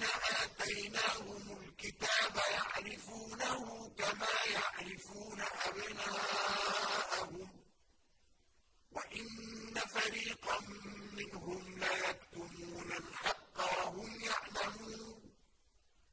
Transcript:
الَّذِينَ آتَيْنَاهُمُ الْكِتَابَ يَعْرِفُونَهُ كَمَا يَعْرِفُونَ أَبْنَاءَهُمْ ۖ. وَإِنَّ فَرِيقًا مِّنْهُمْ